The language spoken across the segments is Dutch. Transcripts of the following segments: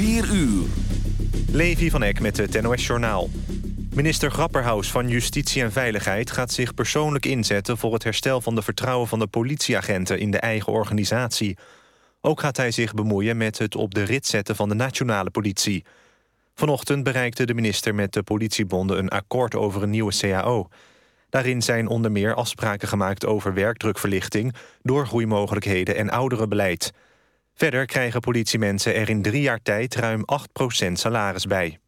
4 uur. Levi van Eck met het NOS Journaal. Minister Grapperhaus van Justitie en Veiligheid gaat zich persoonlijk inzetten... voor het herstel van de vertrouwen van de politieagenten in de eigen organisatie. Ook gaat hij zich bemoeien met het op de rit zetten van de nationale politie. Vanochtend bereikte de minister met de politiebonden een akkoord over een nieuwe CAO. Daarin zijn onder meer afspraken gemaakt over werkdrukverlichting... doorgroeimogelijkheden en ouderenbeleid... Verder krijgen politiemensen er in drie jaar tijd ruim 8% salaris bij.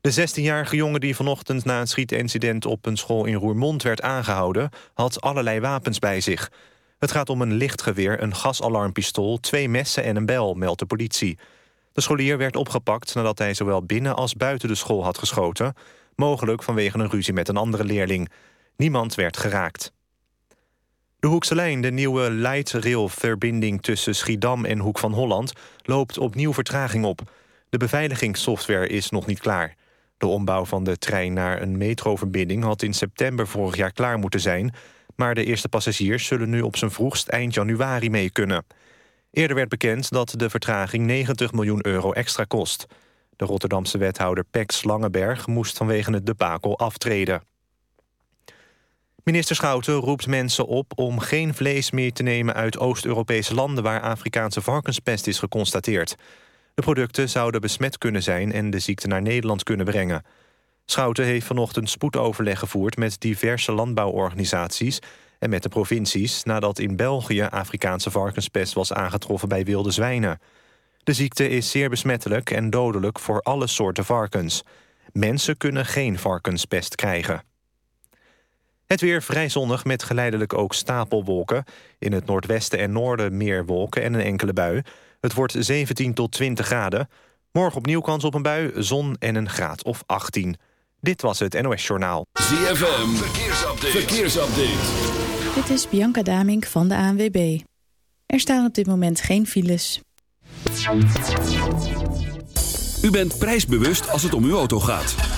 De 16-jarige jongen die vanochtend na een schietincident op een school in Roermond werd aangehouden, had allerlei wapens bij zich. Het gaat om een lichtgeweer, een gasalarmpistool, twee messen en een bel, meldt de politie. De scholier werd opgepakt nadat hij zowel binnen als buiten de school had geschoten, mogelijk vanwege een ruzie met een andere leerling. Niemand werd geraakt. De Hoekse Lijn, de nieuwe light rail verbinding tussen Schiedam en Hoek van Holland, loopt opnieuw vertraging op. De beveiligingssoftware is nog niet klaar. De ombouw van de trein naar een metroverbinding had in september vorig jaar klaar moeten zijn, maar de eerste passagiers zullen nu op zijn vroegst eind januari mee kunnen. Eerder werd bekend dat de vertraging 90 miljoen euro extra kost. De Rotterdamse wethouder Pex Langeberg moest vanwege het debakel aftreden. Minister Schouten roept mensen op om geen vlees meer te nemen uit Oost-Europese landen waar Afrikaanse varkenspest is geconstateerd. De producten zouden besmet kunnen zijn en de ziekte naar Nederland kunnen brengen. Schouten heeft vanochtend spoedoverleg gevoerd met diverse landbouworganisaties en met de provincies nadat in België Afrikaanse varkenspest was aangetroffen bij wilde zwijnen. De ziekte is zeer besmettelijk en dodelijk voor alle soorten varkens. Mensen kunnen geen varkenspest krijgen. Het weer vrij zonnig met geleidelijk ook stapelwolken. In het noordwesten en noorden meer wolken en een enkele bui. Het wordt 17 tot 20 graden. Morgen opnieuw kans op een bui, zon en een graad of 18. Dit was het NOS Journaal. ZFM, verkeersupdate. verkeersupdate. Dit is Bianca Damink van de ANWB. Er staan op dit moment geen files. U bent prijsbewust als het om uw auto gaat.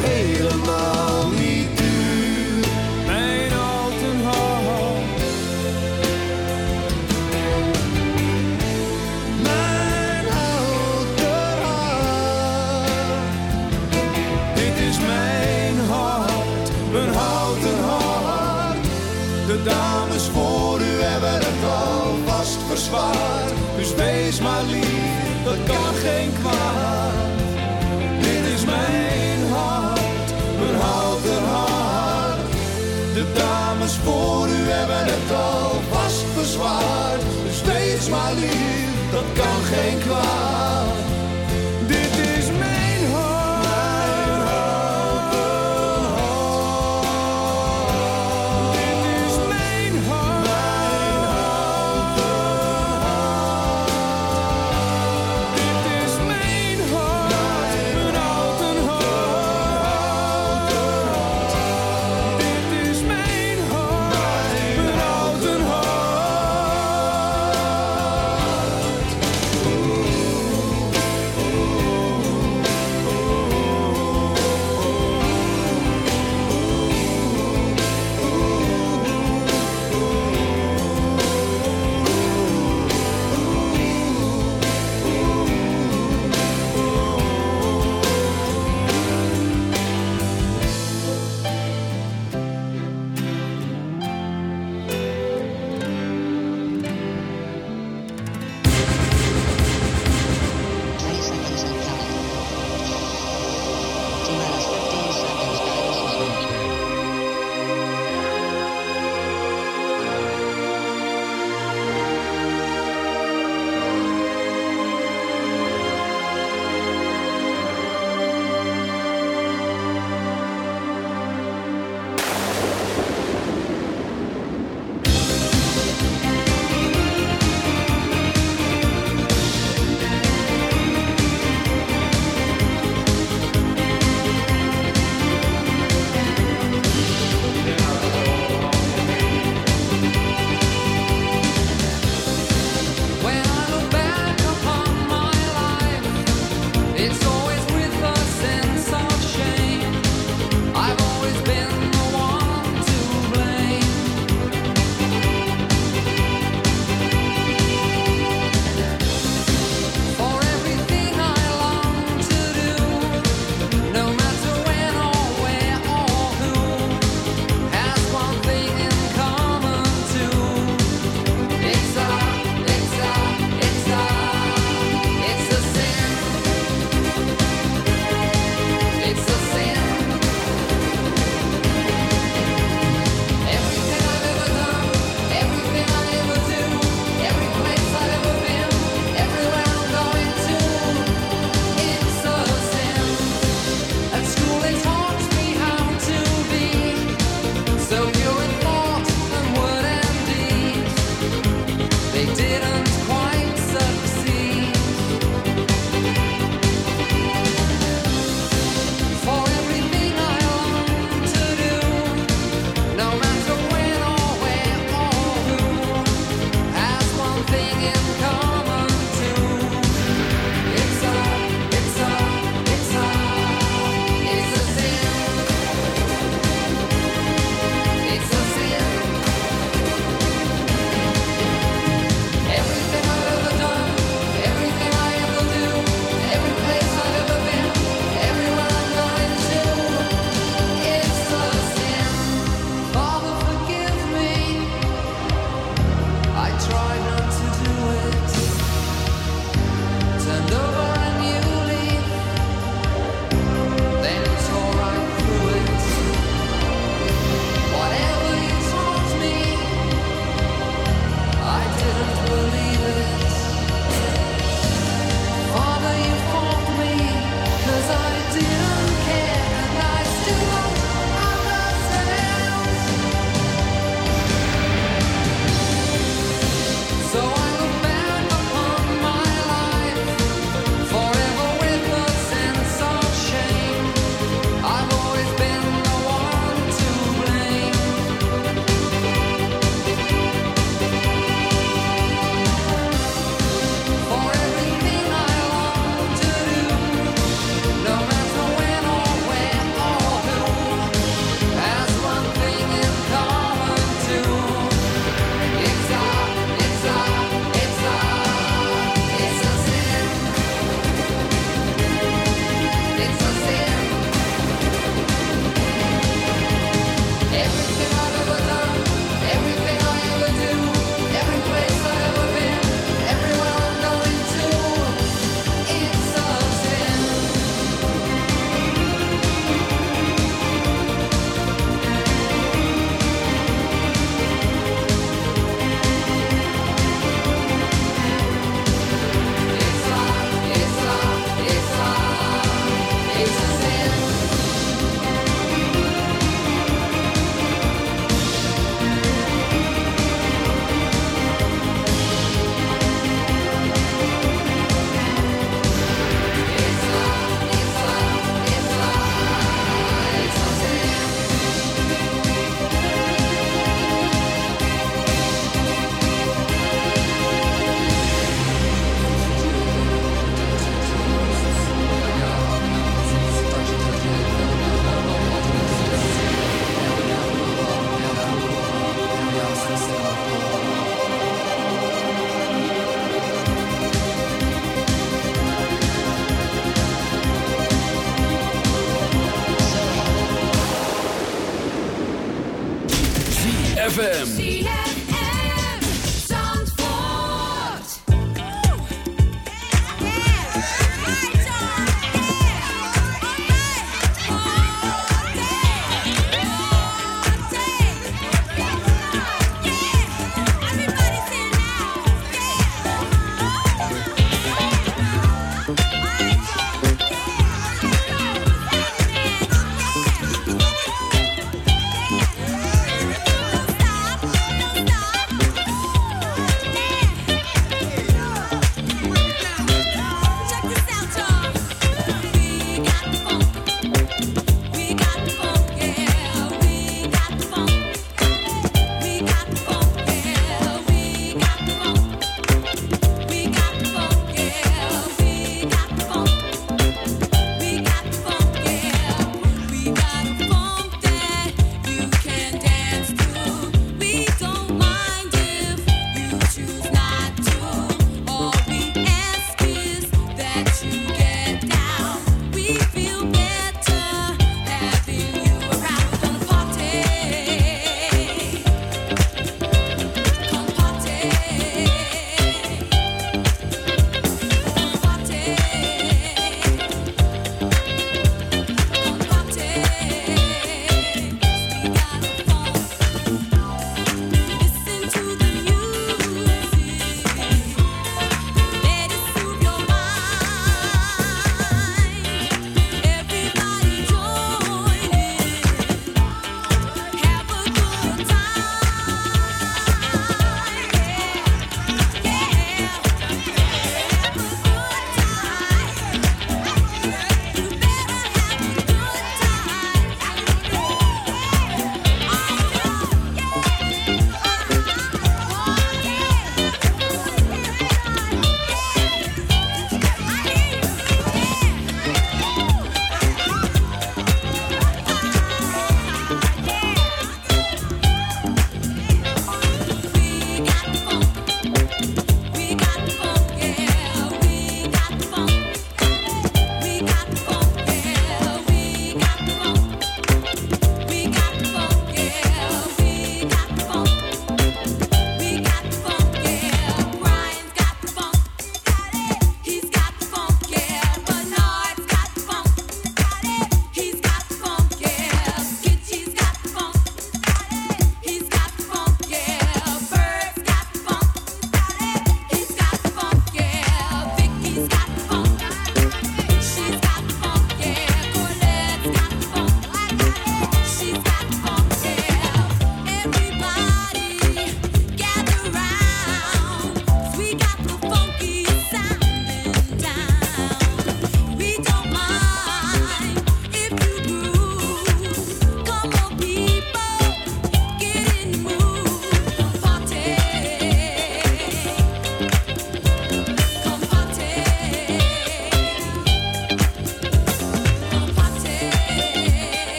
Er is geen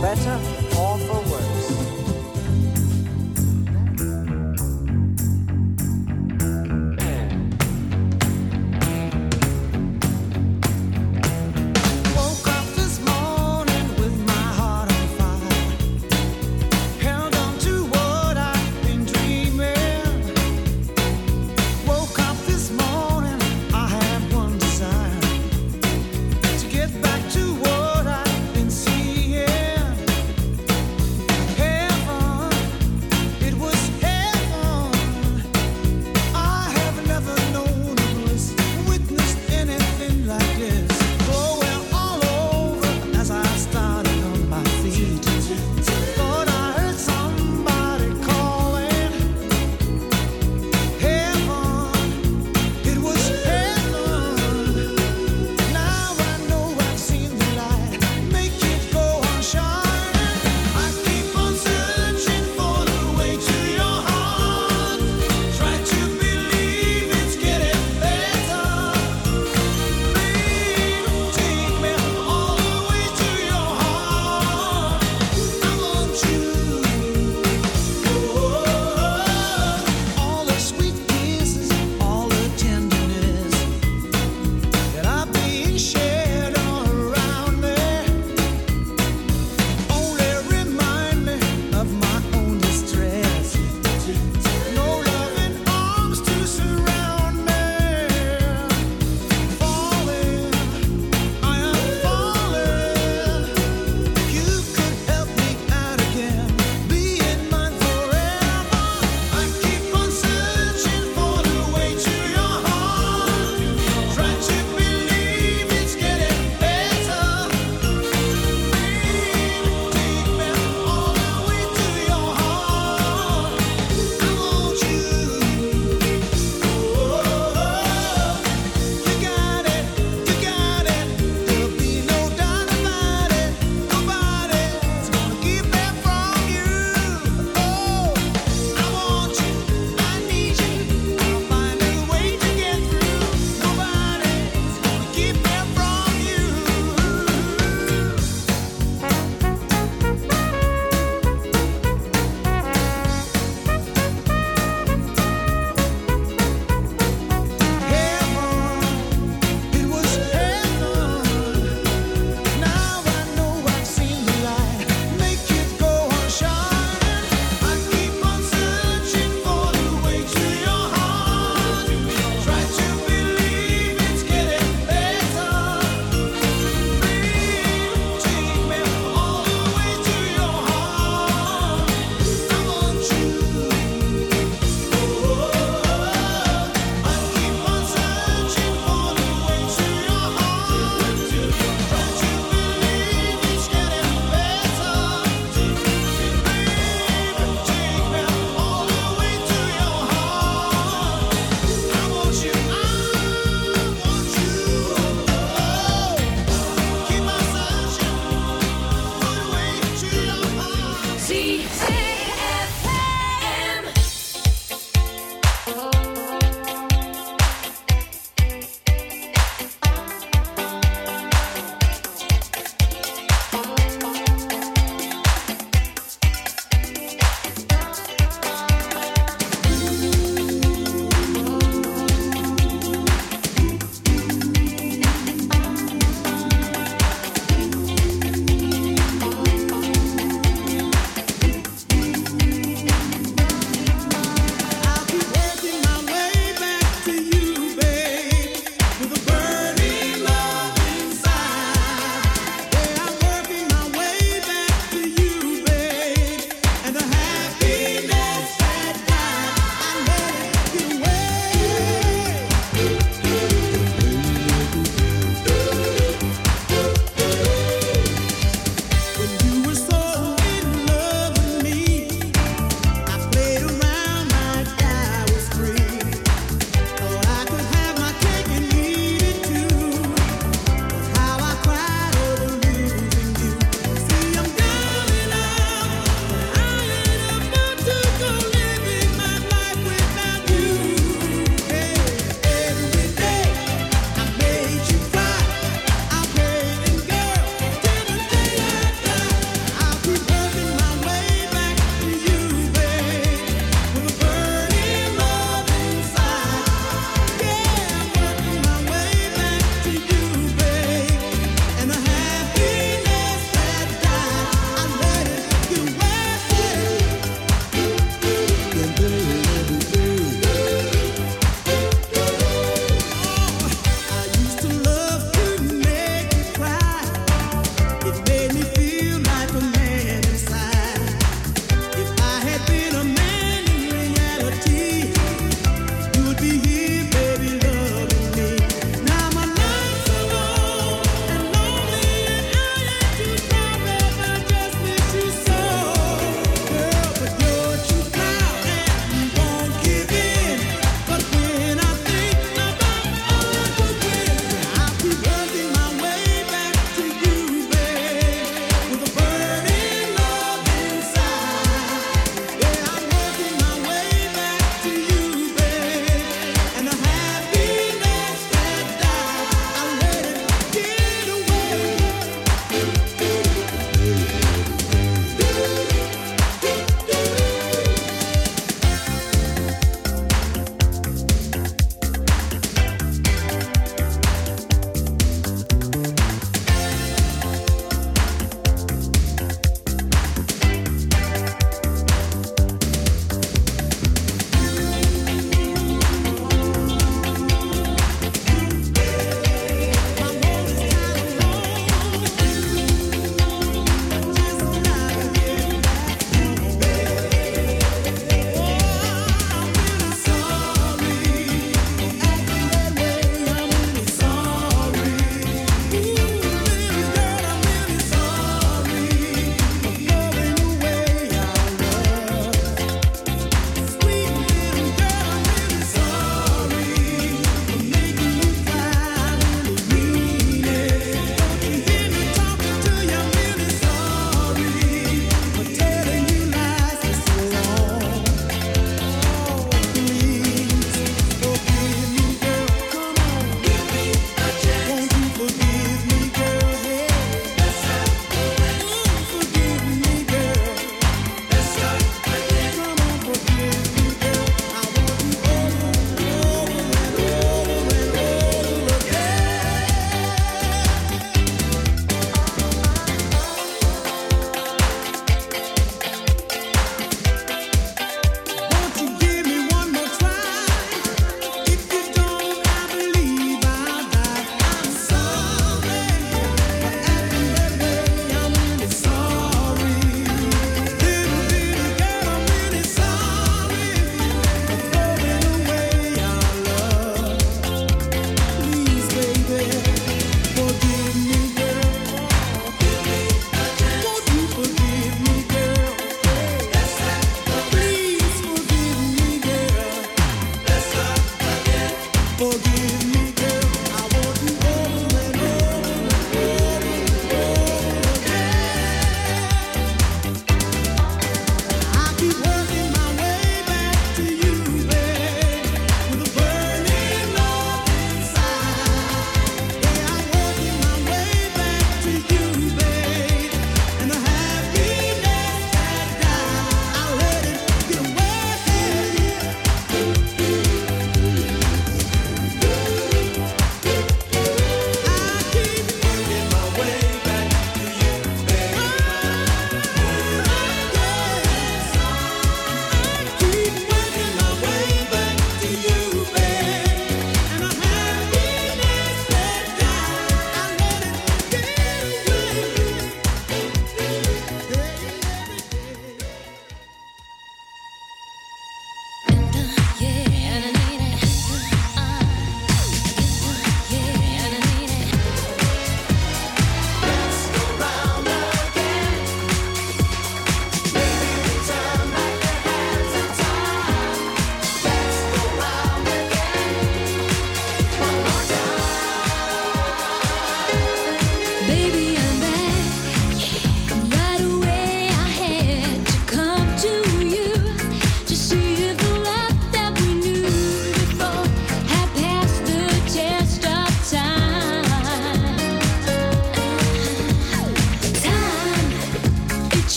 better?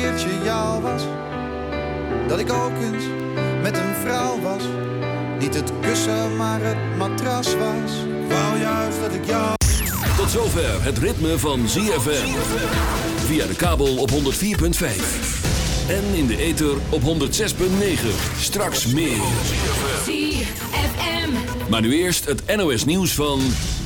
keertje jou was. Dat ik ook eens met een vrouw was. Niet het kussen, maar het matras was. Ik wou juist dat ik jou... Tot zover het ritme van ZFM. Via de kabel op 104.5. En in de ether op 106.9. Straks meer. ZFM. Maar nu eerst het NOS nieuws van...